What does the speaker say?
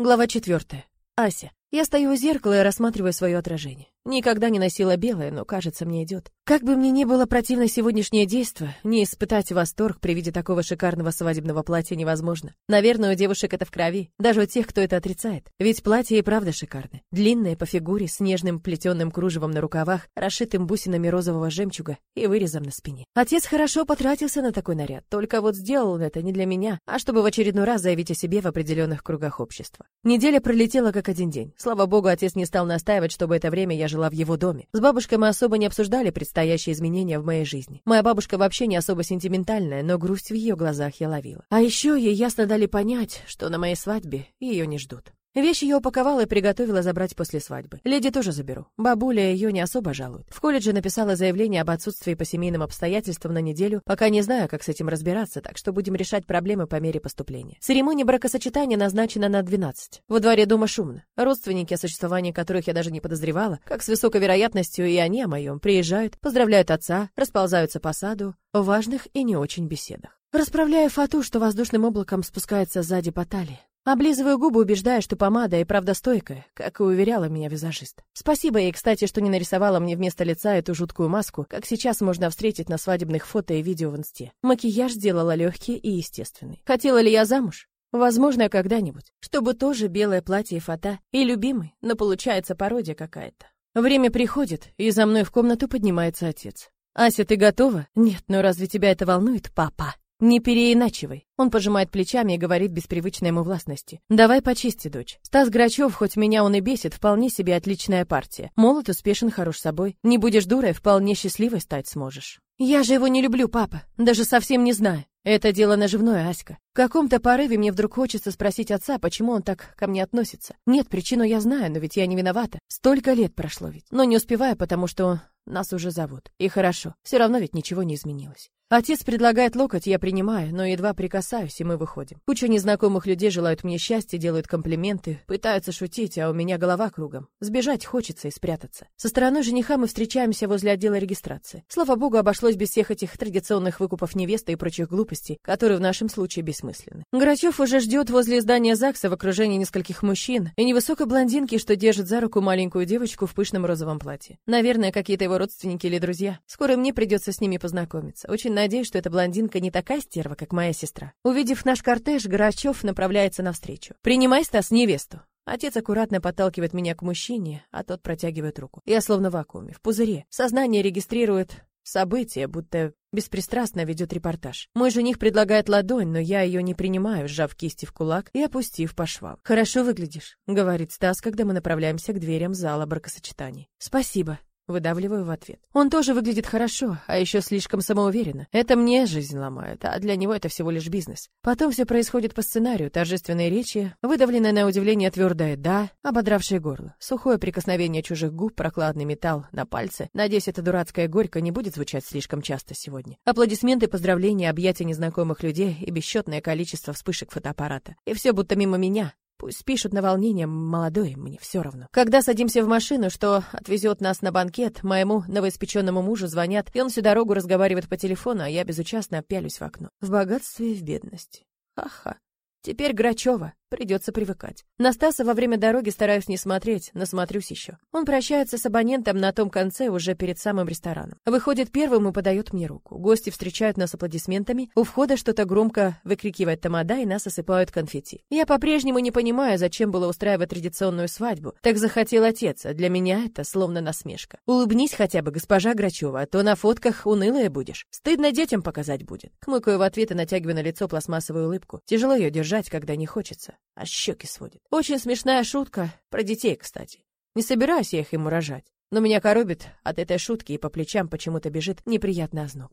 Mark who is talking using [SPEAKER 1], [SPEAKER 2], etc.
[SPEAKER 1] Глава четвертая. Ася. Я стою у зеркала и рассматриваю свое отражение. Никогда не носила белое, но, кажется, мне идет. Как бы мне ни было противно сегодняшнее действо, не испытать восторг при виде такого шикарного свадебного платья невозможно. Наверное, у девушек это в крови, даже у тех, кто это отрицает. Ведь платье и правда шикарное. Длинное по фигуре, с нежным плетеным кружевом на рукавах, расшитым бусинами розового жемчуга и вырезом на спине. Отец хорошо потратился на такой наряд, только вот сделал он это не для меня, а чтобы в очередной раз заявить о себе в определенных кругах общества. Неделя пролетела как один день. Слава богу, отец не стал настаивать, чтобы это время я жила в его доме. С бабушкой мы особо не обсуждали предстоящие изменения в моей жизни. Моя бабушка вообще не особо сентиментальная, но грусть в ее глазах я ловила. А еще ей ясно дали понять, что на моей свадьбе ее не ждут. Вещи я упаковала и приготовила забрать после свадьбы. Леди тоже заберу. Бабуля ее не особо жалует. В колледже написала заявление об отсутствии по семейным обстоятельствам на неделю, пока не знаю, как с этим разбираться, так что будем решать проблемы по мере поступления. Церемония бракосочетания назначена на 12. Во дворе дома шумно. Родственники, о существовании которых я даже не подозревала, как с высокой вероятностью и они о моем, приезжают, поздравляют отца, расползаются по саду в важных и не очень беседах. Расправляю фату, что воздушным облаком спускается сзади по талии. Облизываю губы, убеждая, что помада и правда стойкая, как и уверяла меня визажист. Спасибо ей, кстати, что не нарисовала мне вместо лица эту жуткую маску, как сейчас можно встретить на свадебных фото и видео в инсте. Макияж сделала легкий и естественный. Хотела ли я замуж? Возможно, когда-нибудь. Чтобы тоже белое платье и фата. И любимый, но получается пародия какая-то. Время приходит, и за мной в комнату поднимается отец. «Ася, ты готова?» «Нет, но разве тебя это волнует, папа?» Не переиначивай. Он пожимает плечами и говорит без привычной ему властности. Давай почисти, дочь. Стас Грачев, хоть меня он и бесит, вполне себе отличная партия. Молод, успешен, хорош собой. Не будешь дурой, вполне счастливой стать сможешь. Я же его не люблю, папа. Даже совсем не знаю. Это дело наживное, Аська. В каком-то порыве мне вдруг хочется спросить отца, почему он так ко мне относится. Нет, причину я знаю, но ведь я не виновата. Столько лет прошло ведь. Но не успеваю, потому что нас уже зовут. И хорошо. Все равно ведь ничего не изменилось. Отец предлагает локоть, я принимаю, но едва прикасаюсь, и мы выходим. Куча незнакомых людей желают мне счастья, делают комплименты, пытаются шутить, а у меня голова кругом. Сбежать хочется и спрятаться. Со стороны жениха мы встречаемся возле отдела регистрации. Слава богу, обошлось без всех этих традиционных выкупов невесты и прочих глупостей, которые в нашем случае бессмысленны. Грачев уже ждет возле здания ЗАГСа в окружении нескольких мужчин и невысокой блондинки, что держит за руку маленькую девочку в пышном розовом платье. Наверное, какие-то его родственники или друзья. Скоро мне придется с ними познакомиться. Очень надеюсь, что эта блондинка не такая стерва, как моя сестра. Увидев наш кортеж, Грачев направляется навстречу. «Принимай, Стас, невесту». Отец аккуратно подталкивает меня к мужчине, а тот протягивает руку. Я словно в вакууме, в пузыре. Сознание регистрирует события, будто беспристрастно ведет репортаж. Мой жених предлагает ладонь, но я ее не принимаю, сжав кисти в кулак и опустив по швам. «Хорошо выглядишь», — говорит Стас, когда мы направляемся к дверям зала бракосочетаний. «Спасибо», Выдавливаю в ответ. Он тоже выглядит хорошо, а еще слишком самоуверенно. Это мне жизнь ломает, а для него это всего лишь бизнес. Потом все происходит по сценарию. Торжественные речи, выдавленное на удивление твердое «да», ободравшее горло, сухое прикосновение чужих губ, прокладный металл на пальце. Надеюсь, эта дурацкая горько не будет звучать слишком часто сегодня. Аплодисменты, поздравления, объятия незнакомых людей и бесчетное количество вспышек фотоаппарата. И все будто мимо меня, Пусть пишут на волнение, молодой, мне все равно. Когда садимся в машину, что отвезет нас на банкет, моему новоиспеченному мужу звонят, и он всю дорогу разговаривает по телефону, а я безучастно пялюсь в окно. В богатстве и в бедности. Ха-ха. Теперь Грачева. Придется привыкать. На Стаса во время дороги стараюсь не смотреть, но смотрюсь еще. Он прощается с абонентом на том конце уже перед самым рестораном. Выходит первым и подает мне руку. Гости встречают нас аплодисментами. У входа что-то громко выкрикивает тамада, и нас осыпают конфетти. Я по-прежнему не понимаю, зачем было устраивать традиционную свадьбу. Так захотел отец, а для меня это словно насмешка. Улыбнись хотя бы, госпожа Грачева, а то на фотках унылая будешь. Стыдно детям показать будет. Хмыкаю в ответ и натягиваю на лицо пластмассовую улыбку. Тяжело ее держать, когда не хочется а щеки сводит. Очень смешная шутка про детей, кстати. Не собираюсь я их ему рожать, но меня коробит от этой шутки и по плечам почему-то бежит неприятный озноб.